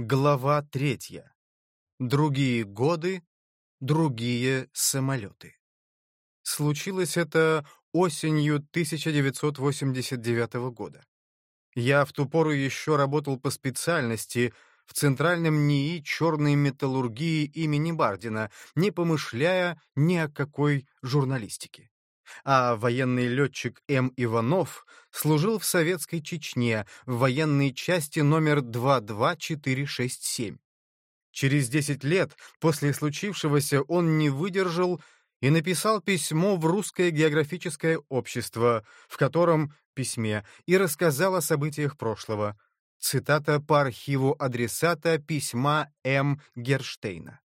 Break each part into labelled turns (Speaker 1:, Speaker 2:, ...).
Speaker 1: Глава третья. Другие годы, другие самолеты. Случилось это осенью 1989 года. Я в ту пору еще работал по специальности в Центральном НИИ черной металлургии имени Бардина, не помышляя ни о какой журналистике а военный летчик М. Иванов служил в Советской Чечне в военной части номер 22467. Через 10 лет после случившегося он не выдержал и написал письмо в Русское географическое общество, в котором письме и рассказал о событиях прошлого. Цитата по архиву адресата письма М. Герштейна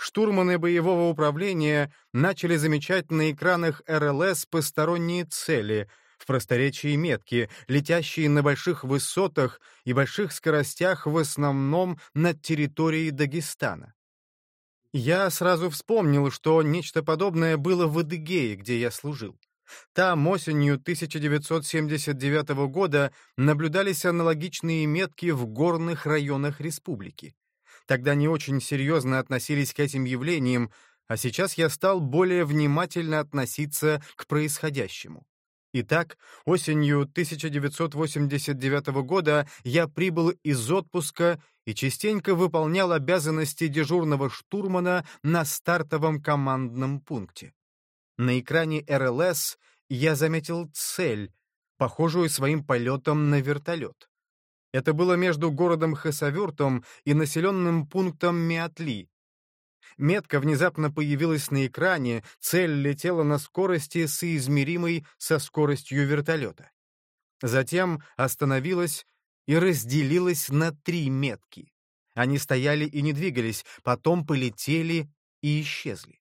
Speaker 1: штурманы боевого управления начали замечать на экранах РЛС посторонние цели, в просторечии метки, летящие на больших высотах и больших скоростях в основном над территорией Дагестана. Я сразу вспомнил, что нечто подобное было в Адыгее, где я служил. Там осенью 1979 года наблюдались аналогичные метки в горных районах республики. Тогда не очень серьезно относились к этим явлениям, а сейчас я стал более внимательно относиться к происходящему. Итак, осенью 1989 года я прибыл из отпуска и частенько выполнял обязанности дежурного штурмана на стартовом командном пункте. На экране РЛС я заметил цель, похожую своим полетом на вертолет. Это было между городом Хасавюртом и населенным пунктом Миатли. Метка внезапно появилась на экране, цель летела на скорости, соизмеримой со скоростью вертолета. Затем остановилась и разделилась на три метки. Они стояли и не двигались, потом полетели и исчезли.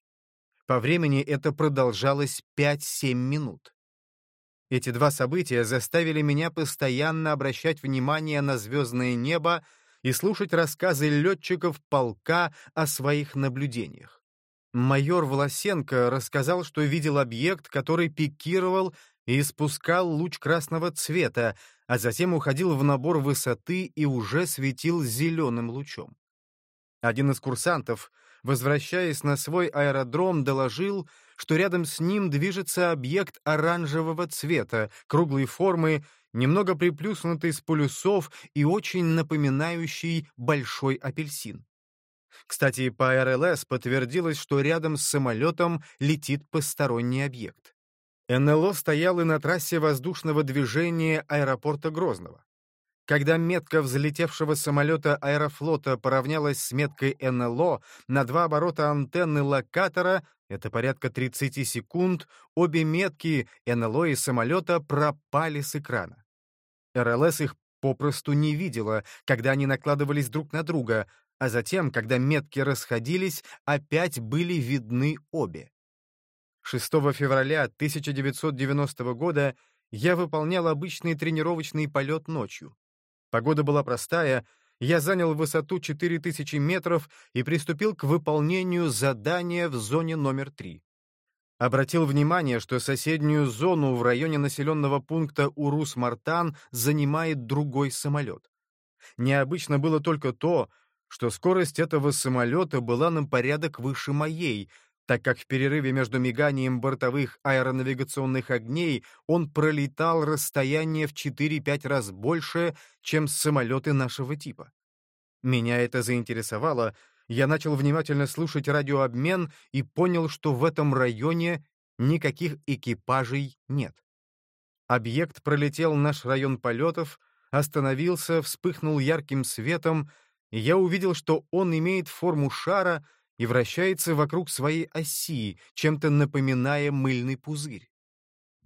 Speaker 1: По времени это продолжалось 5-7 минут. Эти два события заставили меня постоянно обращать внимание на звездное небо и слушать рассказы летчиков полка о своих наблюдениях. Майор Волосенко рассказал, что видел объект, который пикировал и испускал луч красного цвета, а затем уходил в набор высоты и уже светил зеленым лучом. Один из курсантов, возвращаясь на свой аэродром, доложил, что рядом с ним движется объект оранжевого цвета, круглой формы, немного приплюснутый с полюсов и очень напоминающий большой апельсин. Кстати, по РЛС подтвердилось, что рядом с самолетом летит посторонний объект. НЛО стоял и на трассе воздушного движения аэропорта Грозного. Когда метка взлетевшего самолета аэрофлота поравнялась с меткой НЛО, на два оборота антенны локатора, это порядка 30 секунд, обе метки НЛО и самолета пропали с экрана. РЛС их попросту не видела, когда они накладывались друг на друга, а затем, когда метки расходились, опять были видны обе. 6 февраля 1990 года я выполнял обычный тренировочный полет ночью. Погода была простая, я занял высоту 4000 метров и приступил к выполнению задания в зоне номер 3. Обратил внимание, что соседнюю зону в районе населенного пункта Урус-Мартан занимает другой самолет. Необычно было только то, что скорость этого самолета была на порядок выше моей, так как в перерыве между миганием бортовых аэронавигационных огней он пролетал расстояние в 4-5 раз больше, чем самолеты нашего типа. Меня это заинтересовало, я начал внимательно слушать радиообмен и понял, что в этом районе никаких экипажей нет. Объект пролетел наш район полетов, остановился, вспыхнул ярким светом, и я увидел, что он имеет форму шара — и вращается вокруг своей оси, чем-то напоминая мыльный пузырь.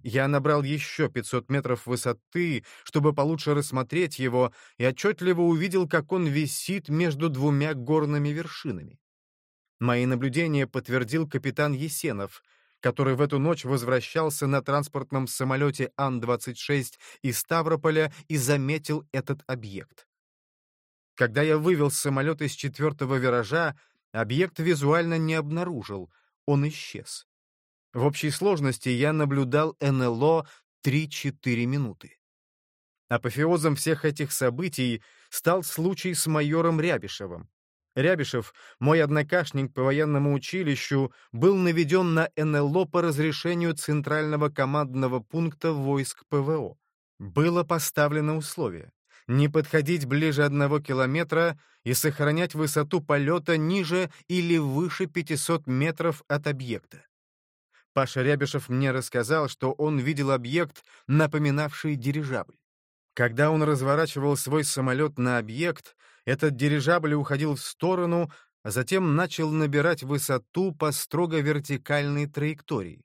Speaker 1: Я набрал еще 500 метров высоты, чтобы получше рассмотреть его, и отчетливо увидел, как он висит между двумя горными вершинами. Мои наблюдения подтвердил капитан Есенов, который в эту ночь возвращался на транспортном самолете Ан-26 из Ставрополя и заметил этот объект. Когда я вывел самолет из четвертого виража, Объект визуально не обнаружил, он исчез. В общей сложности я наблюдал НЛО 3-4 минуты. Апофеозом всех этих событий стал случай с майором Рябишевым. Рябишев, мой однокашник по военному училищу, был наведен на НЛО по разрешению Центрального командного пункта войск ПВО. Было поставлено условие не подходить ближе одного километра и сохранять высоту полета ниже или выше 500 метров от объекта. Паша Рябишев мне рассказал, что он видел объект, напоминавший дирижабль. Когда он разворачивал свой самолет на объект, этот дирижабль уходил в сторону, а затем начал набирать высоту по строго вертикальной траектории.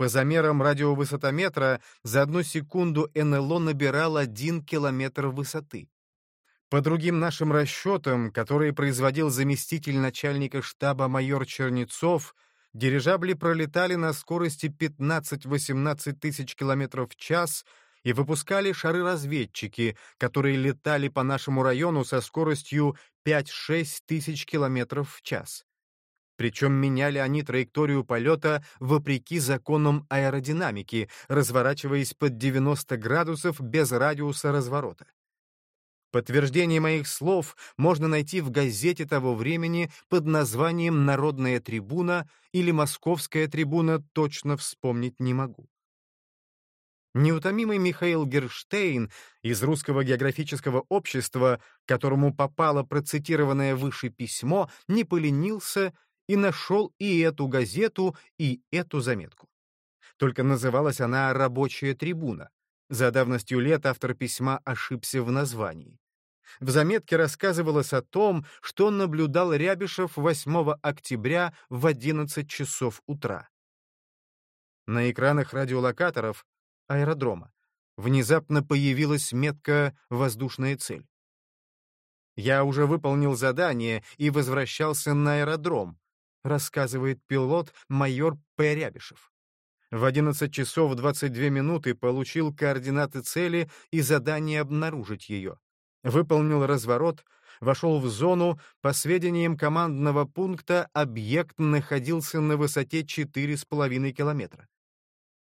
Speaker 1: По замерам радиовысотометра за одну секунду НЛО набирал один километр высоты. По другим нашим расчетам, которые производил заместитель начальника штаба майор Чернецов, дирижабли пролетали на скорости 15-18 тысяч километров в час и выпускали шары-разведчики, которые летали по нашему району со скоростью 5-6 тысяч километров в час. Причем меняли они траекторию полета вопреки законам аэродинамики, разворачиваясь под 90 градусов без радиуса разворота. Подтверждение моих слов можно найти в газете того времени под названием «Народная трибуна» или «Московская трибуна», точно вспомнить не могу. Неутомимый Михаил Герштейн из Русского географического общества, которому попало процитированное выше письмо, не поленился и нашел и эту газету, и эту заметку. Только называлась она «Рабочая трибуна». За давностью лет автор письма ошибся в названии. В заметке рассказывалось о том, что наблюдал Рябишев 8 октября в 11 часов утра. На экранах радиолокаторов аэродрома внезапно появилась метка «Воздушная цель». Я уже выполнил задание и возвращался на аэродром, рассказывает пилот майор П. Рябишев. В 11 часов 22 минуты получил координаты цели и задание обнаружить ее. Выполнил разворот, вошел в зону, по сведениям командного пункта объект находился на высоте 4,5 километра.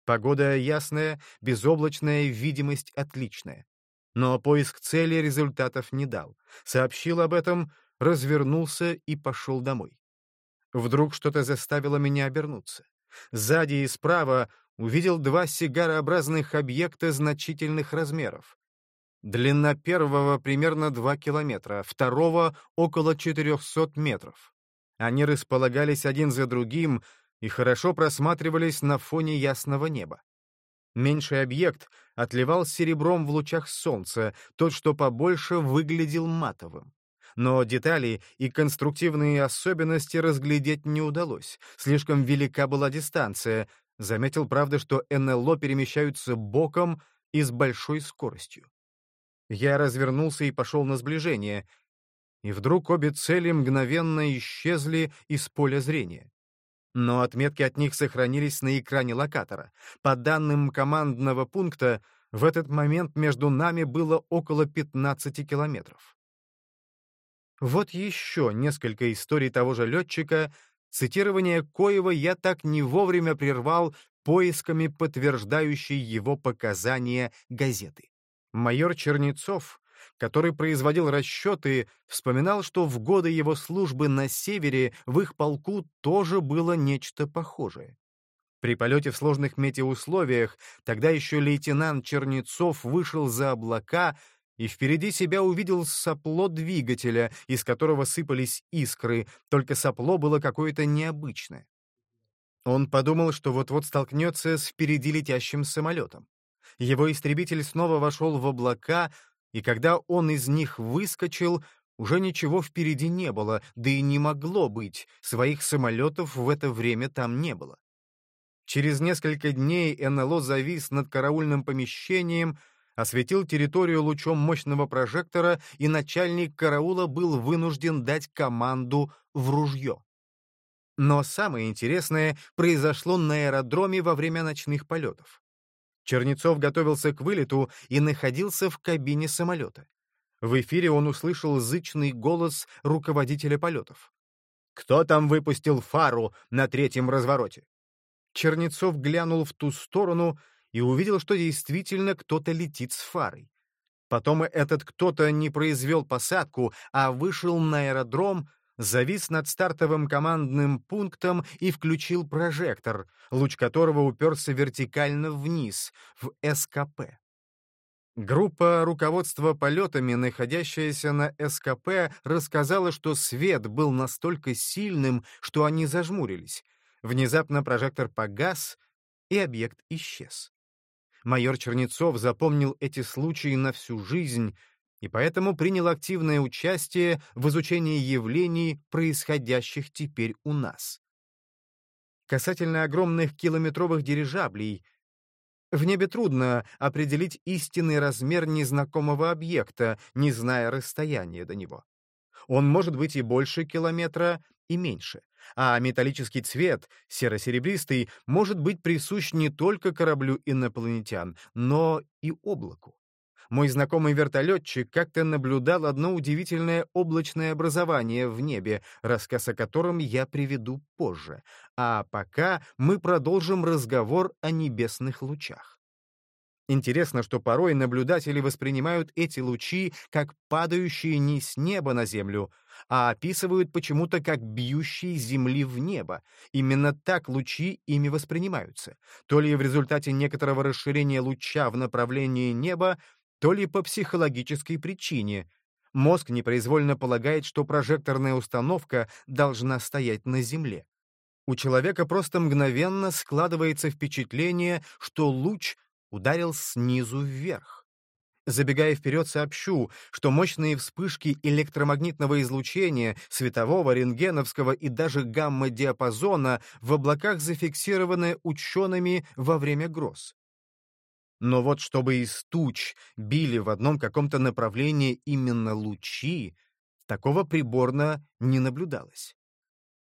Speaker 1: Погода ясная, безоблачная, видимость отличная. Но поиск цели результатов не дал. Сообщил об этом, развернулся и пошел домой. Вдруг что-то заставило меня обернуться. Сзади и справа увидел два сигарообразных объекта значительных размеров. Длина первого примерно 2 километра, второго — около 400 метров. Они располагались один за другим и хорошо просматривались на фоне ясного неба. Меньший объект отливал серебром в лучах солнца, тот, что побольше, выглядел матовым но детали и конструктивные особенности разглядеть не удалось. Слишком велика была дистанция. Заметил, правда, что НЛО перемещаются боком и с большой скоростью. Я развернулся и пошел на сближение. И вдруг обе цели мгновенно исчезли из поля зрения. Но отметки от них сохранились на экране локатора. По данным командного пункта, в этот момент между нами было около 15 километров. Вот еще несколько историй того же летчика, цитирование коего я так не вовремя прервал поисками подтверждающей его показания газеты. Майор Чернецов, который производил расчеты, вспоминал, что в годы его службы на севере в их полку тоже было нечто похожее. При полете в сложных метеоусловиях тогда еще лейтенант Чернецов вышел за облака, и впереди себя увидел сопло двигателя, из которого сыпались искры, только сопло было какое-то необычное. Он подумал, что вот-вот столкнется с впереди летящим самолетом. Его истребитель снова вошел в облака, и когда он из них выскочил, уже ничего впереди не было, да и не могло быть, своих самолетов в это время там не было. Через несколько дней НЛО завис над караульным помещением, осветил территорию лучом мощного прожектора, и начальник караула был вынужден дать команду в ружье. Но самое интересное произошло на аэродроме во время ночных полетов. Чернецов готовился к вылету и находился в кабине самолета. В эфире он услышал зычный голос руководителя полетов. «Кто там выпустил фару на третьем развороте?» Чернецов глянул в ту сторону и увидел, что действительно кто-то летит с фарой. Потом этот кто-то не произвел посадку, а вышел на аэродром, завис над стартовым командным пунктом и включил прожектор, луч которого уперся вертикально вниз, в СКП. Группа руководства полетами, находящаяся на СКП, рассказала, что свет был настолько сильным, что они зажмурились. Внезапно прожектор погас, и объект исчез. Майор Чернецов запомнил эти случаи на всю жизнь и поэтому принял активное участие в изучении явлений, происходящих теперь у нас. Касательно огромных километровых дирижаблей, в небе трудно определить истинный размер незнакомого объекта, не зная расстояния до него. Он может быть и больше километра, и меньше а металлический цвет, серо-серебристый, может быть присущ не только кораблю инопланетян, но и облаку. Мой знакомый вертолетчик как-то наблюдал одно удивительное облачное образование в небе, рассказ о котором я приведу позже. А пока мы продолжим разговор о небесных лучах. Интересно, что порой наблюдатели воспринимают эти лучи как падающие не с неба на землю, а описывают почему-то как бьющие земли в небо. Именно так лучи ими воспринимаются. То ли в результате некоторого расширения луча в направлении неба, то ли по психологической причине. Мозг непроизвольно полагает, что прожекторная установка должна стоять на Земле. У человека просто мгновенно складывается впечатление, что луч ударил снизу вверх. Забегая вперед, сообщу, что мощные вспышки электромагнитного излучения, светового, рентгеновского и даже гамма-диапазона в облаках зафиксированы учеными во время гроз. Но вот чтобы из туч били в одном каком-то направлении именно лучи, такого приборно не наблюдалось.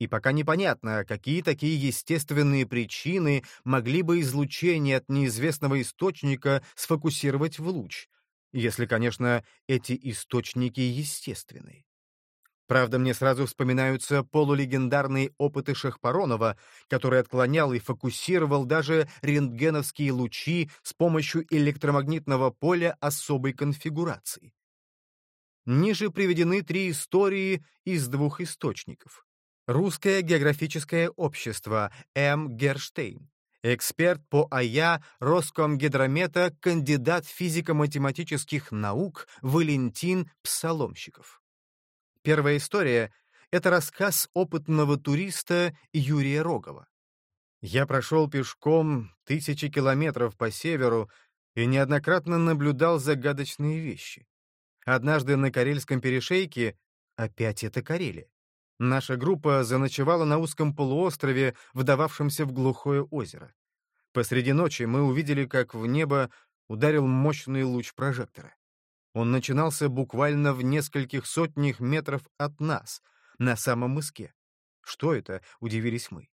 Speaker 1: И пока непонятно, какие такие естественные причины могли бы излучение от неизвестного источника сфокусировать в луч, если, конечно, эти источники естественны. Правда, мне сразу вспоминаются полулегендарные опыты Шахпаронова, который отклонял и фокусировал даже рентгеновские лучи с помощью электромагнитного поля особой конфигурации. Ниже приведены три истории из двух источников. Русское географическое общество М. Герштейн. Эксперт по АЯ Роскомгидромета, кандидат физико-математических наук Валентин Псаломщиков. Первая история — это рассказ опытного туриста Юрия Рогова. Я прошел пешком тысячи километров по северу и неоднократно наблюдал загадочные вещи. Однажды на Карельском перешейке опять это Карелия. Наша группа заночевала на узком полуострове, вдававшемся в глухое озеро. Посреди ночи мы увидели, как в небо ударил мощный луч прожектора. Он начинался буквально в нескольких сотнях метров от нас, на самом мыске. Что это, удивились мы.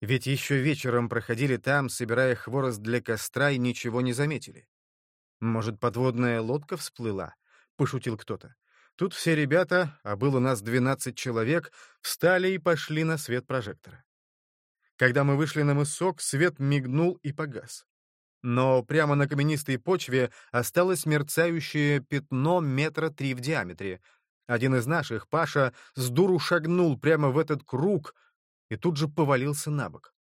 Speaker 1: Ведь еще вечером проходили там, собирая хворост для костра, и ничего не заметили. Может, подводная лодка всплыла? — пошутил кто-то. Тут все ребята, а было нас 12 человек, встали и пошли на свет прожектора. Когда мы вышли на мысок, свет мигнул и погас. Но прямо на каменистой почве осталось мерцающее пятно метра три в диаметре. Один из наших, Паша, с дуру шагнул прямо в этот круг и тут же повалился на бок.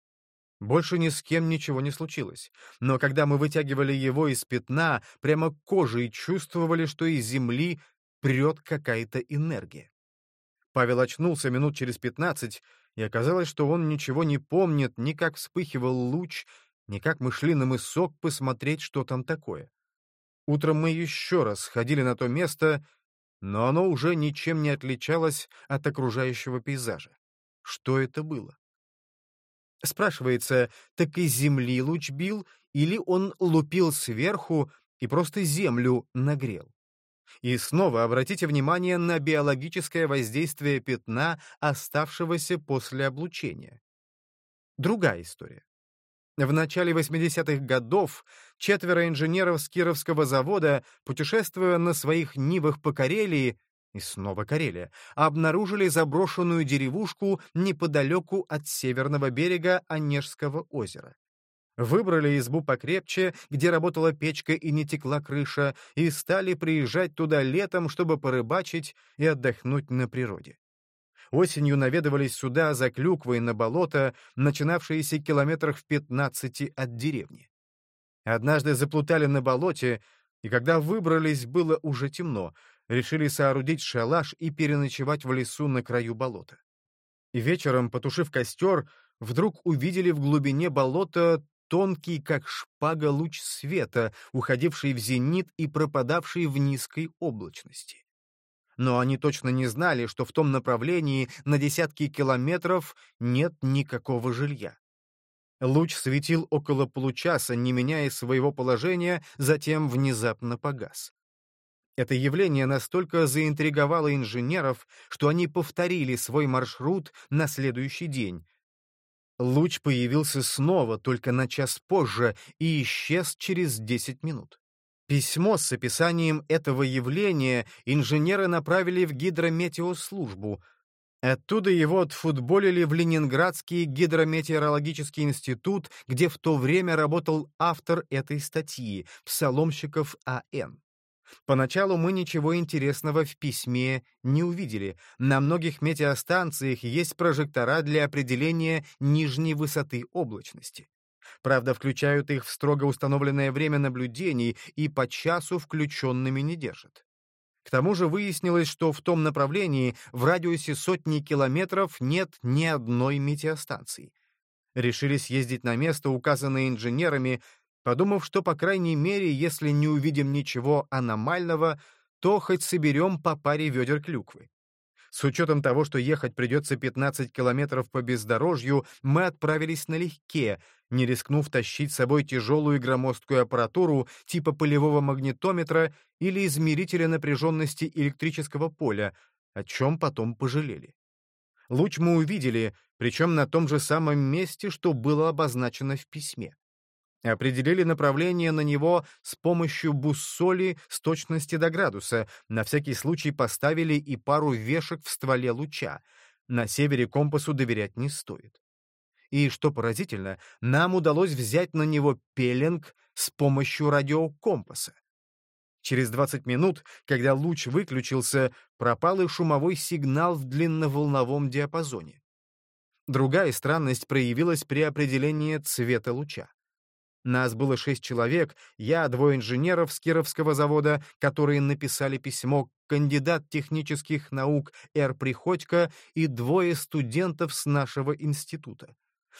Speaker 1: Больше ни с кем ничего не случилось. Но когда мы вытягивали его из пятна, прямо кожей чувствовали, что из земли прет какая-то энергия. Павел очнулся минут через пятнадцать, и оказалось, что он ничего не помнит, ни как вспыхивал луч, ни как мы шли на мысок посмотреть, что там такое. Утром мы еще раз ходили на то место, но оно уже ничем не отличалось от окружающего пейзажа. Что это было? Спрашивается, так и земли луч бил, или он лупил сверху и просто землю нагрел? И снова обратите внимание на биологическое воздействие пятна, оставшегося после облучения. Другая история. В начале 80-х годов четверо инженеров с Кировского завода, путешествуя на своих Нивах по Карелии, и снова Карелия, обнаружили заброшенную деревушку неподалеку от северного берега Онежского озера. Выбрали избу покрепче, где работала печка и не текла крыша, и стали приезжать туда летом, чтобы порыбачить и отдохнуть на природе. Осенью наведывались сюда за клюквой на болото, начинавшиеся километрах в пятнадцати от деревни. Однажды заплутали на болоте, и когда выбрались, было уже темно, решили соорудить шалаш и переночевать в лесу на краю болота. И вечером, потушив костер, вдруг увидели в глубине болота тонкий, как шпага, луч света, уходивший в зенит и пропадавший в низкой облачности. Но они точно не знали, что в том направлении на десятки километров нет никакого жилья. Луч светил около получаса, не меняя своего положения, затем внезапно погас. Это явление настолько заинтриговало инженеров, что они повторили свой маршрут на следующий день, Луч появился снова, только на час позже, и исчез через 10 минут. Письмо с описанием этого явления инженеры направили в гидрометеослужбу. Оттуда его отфутболили в Ленинградский гидрометеорологический институт, где в то время работал автор этой статьи, Псаломщиков А.Н. Поначалу мы ничего интересного в письме не увидели. На многих метеостанциях есть прожектора для определения нижней высоты облачности. Правда, включают их в строго установленное время наблюдений и по часу включенными не держат. К тому же выяснилось, что в том направлении в радиусе сотни километров нет ни одной метеостанции. Решили съездить на место, указанное инженерами, подумав, что, по крайней мере, если не увидим ничего аномального, то хоть соберем по паре ведер клюквы. С учетом того, что ехать придется 15 километров по бездорожью, мы отправились налегке, не рискнув тащить с собой тяжелую громоздкую аппаратуру типа полевого магнитометра или измерителя напряженности электрического поля, о чем потом пожалели. Луч мы увидели, причем на том же самом месте, что было обозначено в письме. Определили направление на него с помощью буссоли с точности до градуса, на всякий случай поставили и пару вешек в стволе луча. На севере компасу доверять не стоит. И, что поразительно, нам удалось взять на него пеленг с помощью радиокомпаса. Через 20 минут, когда луч выключился, пропал и шумовой сигнал в длинноволновом диапазоне. Другая странность проявилась при определении цвета луча. Нас было шесть человек, я, двое инженеров с Кировского завода, которые написали письмо, кандидат технических наук Р. Приходько и двое студентов с нашего института.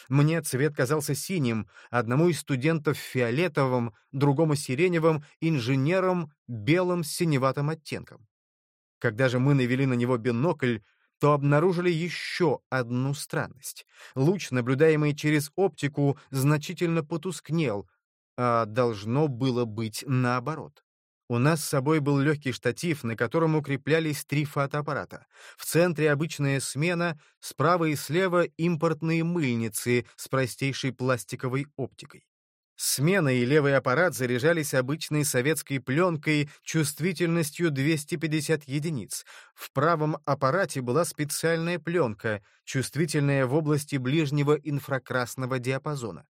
Speaker 1: Мне цвет казался синим, одному из студентов — фиолетовым, другому — сиреневым, инженером — белым с синеватым оттенком. Когда же мы навели на него бинокль, то обнаружили еще одну странность. Луч, наблюдаемый через оптику, значительно потускнел, а должно было быть наоборот. У нас с собой был легкий штатив, на котором укреплялись три фотоаппарата. В центре обычная смена, справа и слева импортные мыльницы с простейшей пластиковой оптикой. Смена и левый аппарат заряжались обычной советской пленкой чувствительностью 250 единиц. В правом аппарате была специальная пленка, чувствительная в области ближнего инфракрасного диапазона.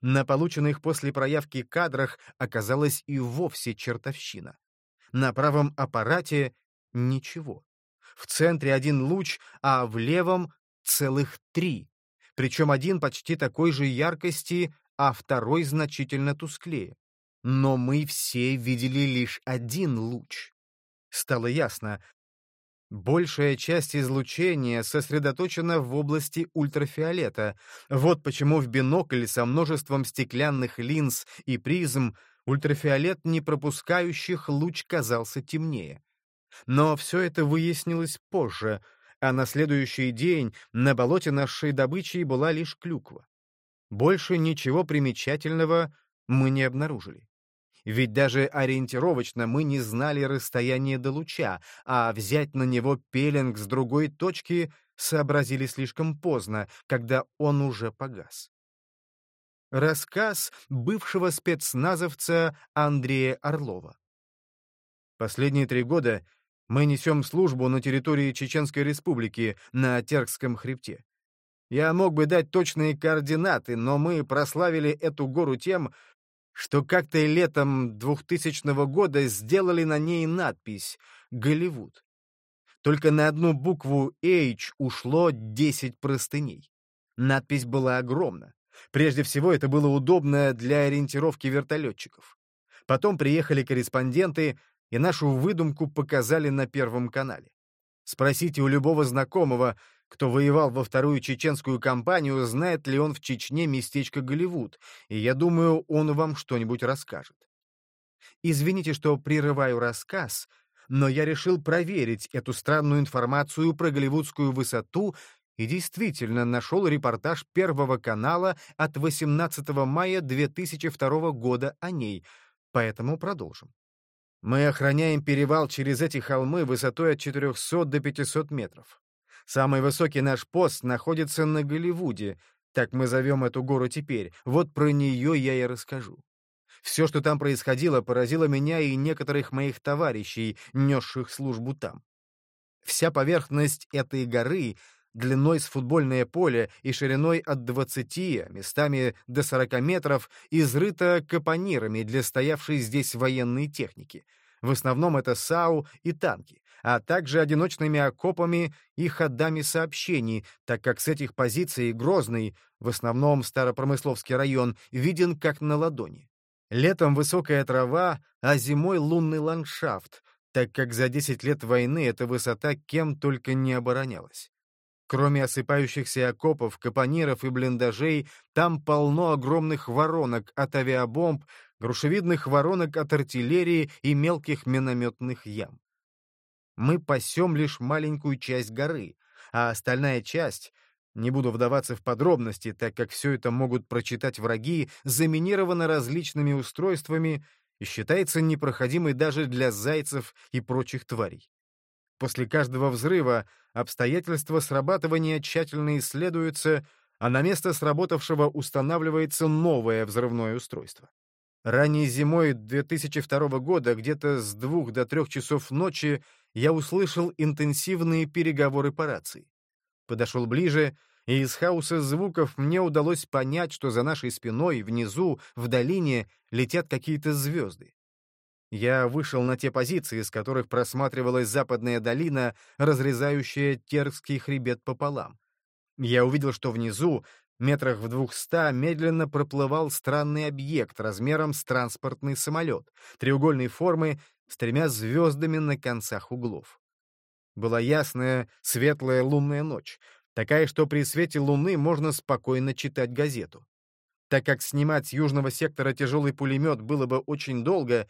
Speaker 1: На полученных после проявки кадрах оказалась и вовсе чертовщина. На правом аппарате — ничего. В центре один луч, а в левом — целых три. Причем один почти такой же яркости, а второй значительно тусклее. Но мы все видели лишь один луч. Стало ясно, большая часть излучения сосредоточена в области ультрафиолета. Вот почему в бинокль со множеством стеклянных линз и призм ультрафиолет, не пропускающих луч, казался темнее. Но все это выяснилось позже, а на следующий день на болоте нашей добычей была лишь клюква. Больше ничего примечательного мы не обнаружили. Ведь даже ориентировочно мы не знали расстояние до луча, а взять на него пеленг с другой точки сообразили слишком поздно, когда он уже погас. Рассказ бывшего спецназовца Андрея Орлова. Последние три года мы несем службу на территории Чеченской Республики на Теркском хребте. Я мог бы дать точные координаты, но мы прославили эту гору тем, что как-то летом 2000 года сделали на ней надпись «Голливуд». Только на одну букву H ушло 10 простыней. Надпись была огромна. Прежде всего, это было удобно для ориентировки вертолетчиков. Потом приехали корреспонденты, и нашу выдумку показали на Первом канале. Спросите у любого знакомого, кто воевал во вторую чеченскую кампанию, знает ли он в Чечне местечко Голливуд, и я думаю, он вам что-нибудь расскажет. Извините, что прерываю рассказ, но я решил проверить эту странную информацию про голливудскую высоту и действительно нашел репортаж Первого канала от 18 мая 2002 года о ней, поэтому продолжим. Мы охраняем перевал через эти холмы высотой от 400 до 500 метров. Самый высокий наш пост находится на Голливуде, так мы зовем эту гору теперь. Вот про нее я и расскажу. Все, что там происходило, поразило меня и некоторых моих товарищей, несших службу там. Вся поверхность этой горы длиной с футбольное поле и шириной от 20, а местами до 40 метров, изрыта капонирами для стоявшей здесь военной техники. В основном это САУ и танки а также одиночными окопами и ходами сообщений, так как с этих позиций Грозный, в основном Старопромысловский район, виден как на ладони. Летом высокая трава, а зимой лунный ландшафт, так как за 10 лет войны эта высота кем только не оборонялась. Кроме осыпающихся окопов, капониров и блиндажей, там полно огромных воронок от авиабомб, грушевидных воронок от артиллерии и мелких минометных ям мы пасем лишь маленькую часть горы, а остальная часть, не буду вдаваться в подробности, так как все это могут прочитать враги, заминирована различными устройствами и считается непроходимой даже для зайцев и прочих тварей. После каждого взрыва обстоятельства срабатывания тщательно исследуются, а на место сработавшего устанавливается новое взрывное устройство. Ранней зимой 2002 года, где-то с двух до трех часов ночи, я услышал интенсивные переговоры по рации. Подошел ближе, и из хаоса звуков мне удалось понять, что за нашей спиной, внизу, в долине, летят какие-то звезды. Я вышел на те позиции, с которых просматривалась западная долина, разрезающая Теркский хребет пополам. Я увидел, что внизу, метрах в двухста, медленно проплывал странный объект размером с транспортный самолет, треугольной формы с тремя звездами на концах углов. Была ясная, светлая лунная ночь, такая, что при свете луны можно спокойно читать газету. Так как снимать с южного сектора тяжелый пулемет было бы очень долго,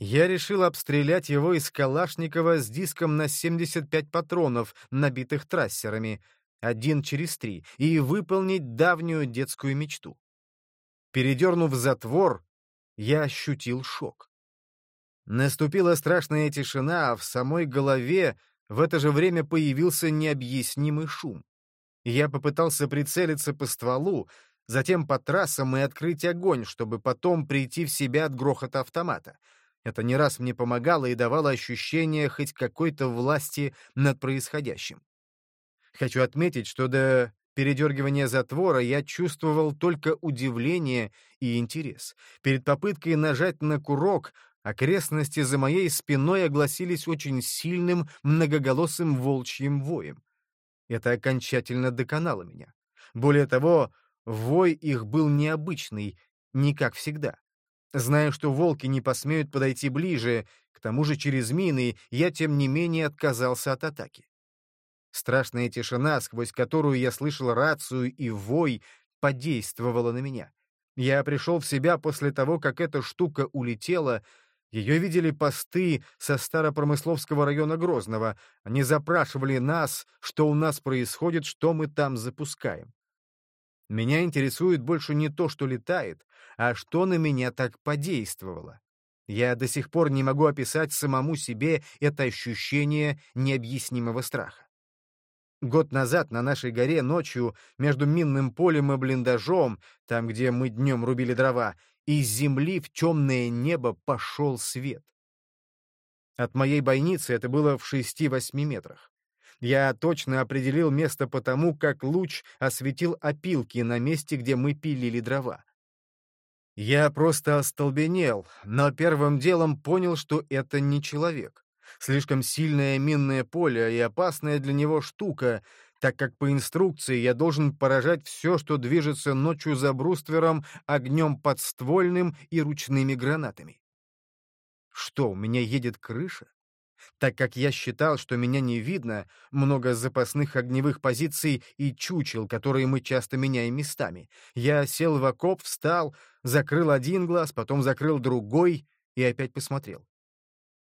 Speaker 1: я решил обстрелять его из Калашникова с диском на 75 патронов, набитых трассерами, один через три, и выполнить давнюю детскую мечту. Передернув затвор, я ощутил шок. Наступила страшная тишина, а в самой голове в это же время появился необъяснимый шум. Я попытался прицелиться по стволу, затем по трассам и открыть огонь, чтобы потом прийти в себя от грохота автомата. Это не раз мне помогало и давало ощущение хоть какой-то власти над происходящим. Хочу отметить, что до передергивания затвора я чувствовал только удивление и интерес. Перед попыткой нажать на курок Окрестности за моей спиной огласились очень сильным многоголосым волчьим воем. Это окончательно доконало меня. Более того, вой их был необычный, не как всегда. Зная, что волки не посмеют подойти ближе, к тому же через мины, я, тем не менее, отказался от атаки. Страшная тишина, сквозь которую я слышал рацию и вой, подействовала на меня. Я пришел в себя после того, как эта штука улетела, ее видели посты со Старопромысловского района Грозного. Они запрашивали нас, что у нас происходит, что мы там запускаем. Меня интересует больше не то, что летает, а что на меня так подействовало. Я до сих пор не могу описать самому себе это ощущение необъяснимого страха. Год назад на нашей горе ночью между минным полем и блиндажом, там, где мы днем рубили дрова, из земли в темное небо пошел свет. От моей бойницы это было в шести-восьми метрах. Я точно определил место потому, как луч осветил опилки на месте, где мы пилили дрова. Я просто остолбенел, но первым делом понял, что это не человек. Слишком сильное минное поле и опасная для него штука, так как по инструкции я должен поражать все, что движется ночью за бруствером, огнем подствольным и ручными гранатами. Что, у меня едет крыша? Так как я считал, что меня не видно, много запасных огневых позиций и чучел, которые мы часто меняем местами, я сел в окоп, встал, закрыл один глаз, потом закрыл другой и опять посмотрел.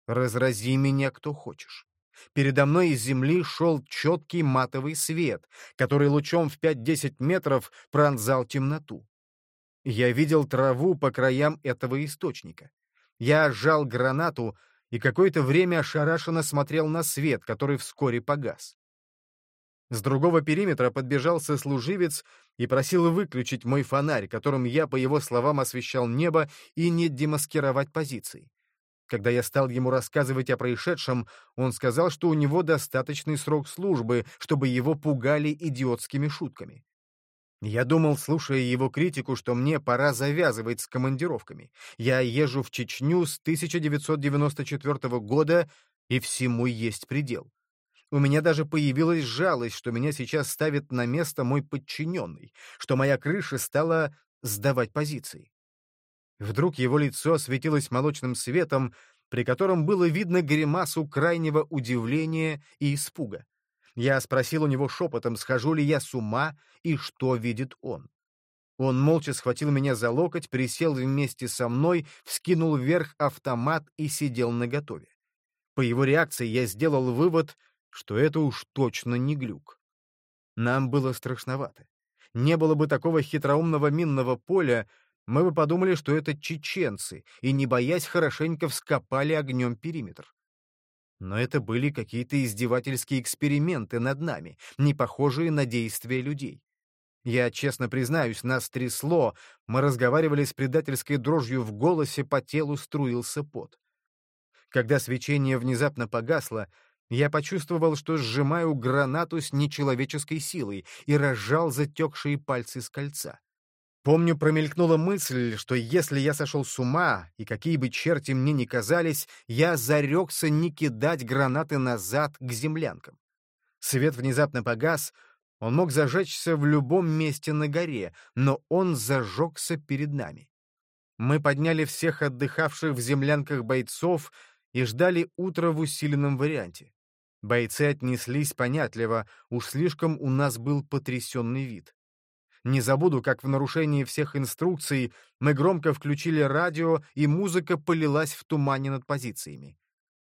Speaker 1: Разрази меня, кто хочешь. Передо мной из земли шел четкий матовый свет, который лучом в 5-10 метров пронзал темноту. Я видел траву по краям этого источника. Я сжал гранату и какое-то время ошарашенно смотрел на свет, который вскоре погас. С другого периметра подбежал сослуживец и просил выключить мой фонарь, которым я, по его словам, освещал небо и не демаскировать позиции. Когда я стал ему рассказывать о происшедшем, он сказал, что у него достаточный срок службы, чтобы его пугали идиотскими шутками. Я думал, слушая его критику, что мне пора завязывать с командировками. Я езжу в Чечню с 1994 года, и всему есть предел. У меня даже появилась жалость, что меня сейчас ставит на место мой подчиненный, что моя крыша стала сдавать позиции. Вдруг его лицо осветилось молочным светом, при котором было видно гримасу крайнего удивления и испуга. Я спросил у него шепотом, схожу ли я с ума и что видит он. Он молча схватил меня за локоть, присел вместе со мной, вскинул вверх автомат и сидел наготове. По его реакции я сделал вывод, что это уж точно не глюк. Нам было страшновато. Не было бы такого хитроумного минного поля, мы бы подумали, что это чеченцы, и, не боясь, хорошенько вскопали огнем периметр. Но это были какие-то издевательские эксперименты над нами, не похожие на действия людей. Я честно признаюсь, нас трясло, мы разговаривали с предательской дрожью в голосе, по телу струился пот. Когда свечение внезапно погасло, я почувствовал, что сжимаю гранату с нечеловеческой силой и разжал затекшие пальцы с кольца. Помню, промелькнула мысль, что если я сошел с ума, и какие бы черти мне ни казались, я зарекся не кидать гранаты назад к землянкам. Свет внезапно погас, он мог зажечься в любом месте на горе, но он зажегся перед нами. Мы подняли всех отдыхавших в землянках бойцов и ждали утра в усиленном варианте. Бойцы отнеслись понятливо, уж слишком у нас был потрясенный вид. Не забуду, как в нарушении всех инструкций мы громко включили радио, и музыка полилась в тумане над позициями.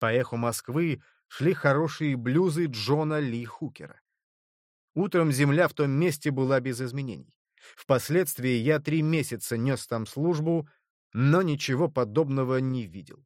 Speaker 1: По эху Москвы шли хорошие блюзы Джона Ли Хукера. Утром земля в том месте была без изменений. Впоследствии я три месяца нес там службу, но ничего подобного не видел.